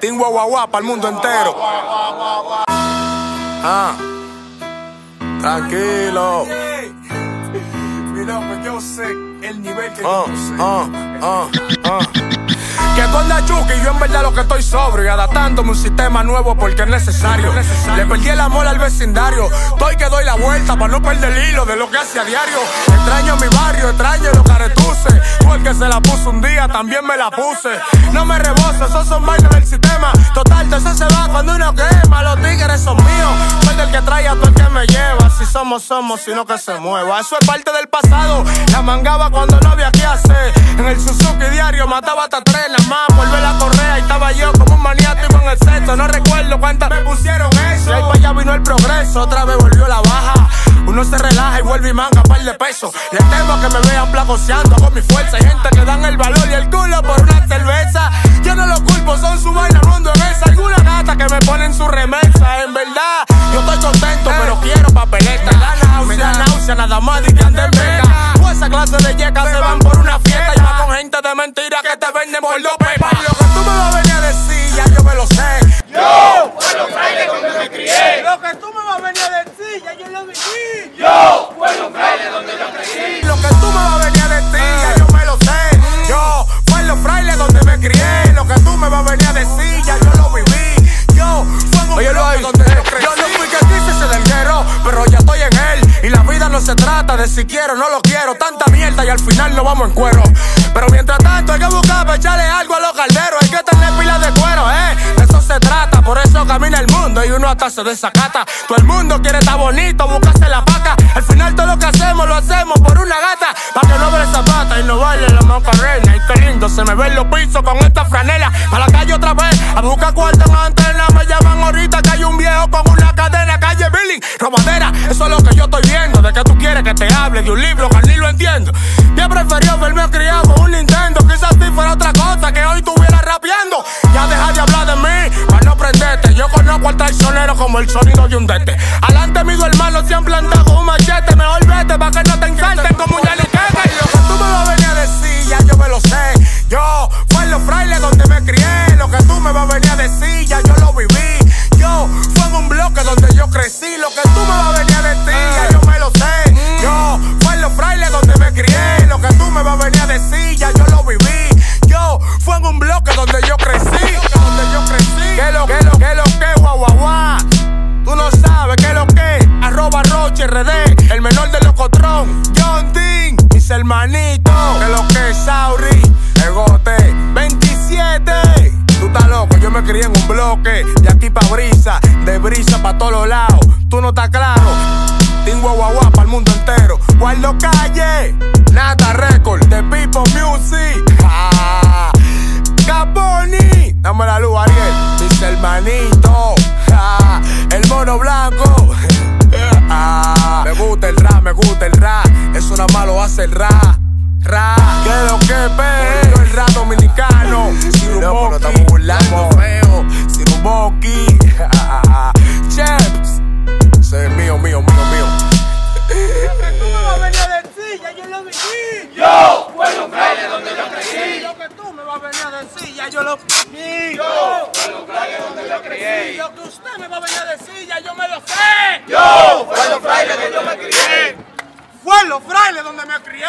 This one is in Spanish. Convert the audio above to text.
Team Guaguaguá para el mundo entero. Ah. Tranquilo. Mira, pues yo sé el nivel que Ah, yo sé. Ah, ah, ah. Que esconda Chucky, yo en verdad lo que estoy sobrio y adaptándome un sistema nuevo porque es necesario. Le perdí el amor al vecindario. Estoy que doy la vuelta para no perder el hilo de lo que hace a diario. Extraño mi barrio, extraño los el que se la puso un día, también me la puse. No me rebozo, esos son vainas del sistema. Total, de eso se va cuando uno quema. Los tigres son míos. Soy del que trae a todo el que me lleva. Si somos, somos, sino que se mueva. Eso es parte del pasado. La mangaba cuando no había que hacer. En el Suzuki diario mataba hasta tres más. Volvé la correa y estaba yo como un maniático en el sexo. No recuerdo cuántas me pusieron eso. Y ahí para allá vino el progreso. Otra vez volvió la baja. Uno se relaja y vuelve y manga par de pesos. Le temo que me vean placoseando con mi fuerza. Hay gente que dan el valor y el culo por una cerveza. Yo no lo culpo, son su vaina mundo en esa. Alguna gata que me ponen su remesa. En verdad, yo estoy contento, pero quiero papeleta. Me da náusea, me da náusea nada más de que ande en beca. O esa clase de yecas se van por una fiesta. Y va con gente de mentira que te venden por dos. Y que tú me vas a venir a decir, ya yo me lo sé. Lo que tú me vas a venir a decir, ya yo lo viví. Lo que tú me vas a venir a decir, ya yo me lo sé. Yo fue los frailes donde me crié. Lo que tú me vas a venir a decir, ya yo lo viví. Yo fue en un bloque donde yo crecí. Yo no fui que quise ese del guerrero, pero ya estoy en él. Y la vida no se trata de si quiero o no lo quiero. Tanta mierda y al final nos vamos en cuero. Pero mientras tanto hay que buscar para echarle algo a los por eso camina el mundo y uno hasta se desacata. Todo el mundo quiere estar bonito, buscarse la paca. Al final todo lo que hacemos lo hacemos por una gata. Pa' que no abre zapata y no baile la macarena. Y qué lindo se me ven los pisos con esta franela. Pa' la calle otra vez, a buscar cuarto en antena. Me llaman ahorita que hay un viejo con una cadena. Calle Billing, robadera, eso es lo que yo estoy viendo. De que tú quieres que te hable de un libro que ni lo entiendo. Bien preferido verme criado con un Nintendo. Quizás si fuera otra cosa el sonido de un dete. Alante mi hermano se han plantado con un machete. Mejor vete para que no te insalten como un yaliqueque. Y lo que tú me vas a venir a decir, ya yo me lo sé. Yo fue en los frailes donde me crié. Lo que tú me vas a venir a decir, ya yo crié en un bloque, de aquí pa' brisa, de brisa pa' todos los lados. Tú no estás claro, tengo guagua para el mundo entero. Guardo calle, Nata Record, de People Music. Ah, Caponi, dame la luz, Ariel, mis hermanitos. Ah, el mono blanco. Ah, me gusta el rap, me gusta el rap. Eso nada más lo hace el rap. Rap, que lo que pe, el rap dominicano. Siruboki, estamos burlando Boki. Chaps. Ese es mío, mío, mío, mío. Yo lo viví. Yo fue los frailes donde yo crecí. Lo que tú me vas a venir a decir, ya yo lo viví. Yo fue los frailes donde yo crecí. Lo que usted me va a venir a decir, ya yo me lo sé. Yo fue los frailes donde yo me crié. Fue los frailes donde me crié.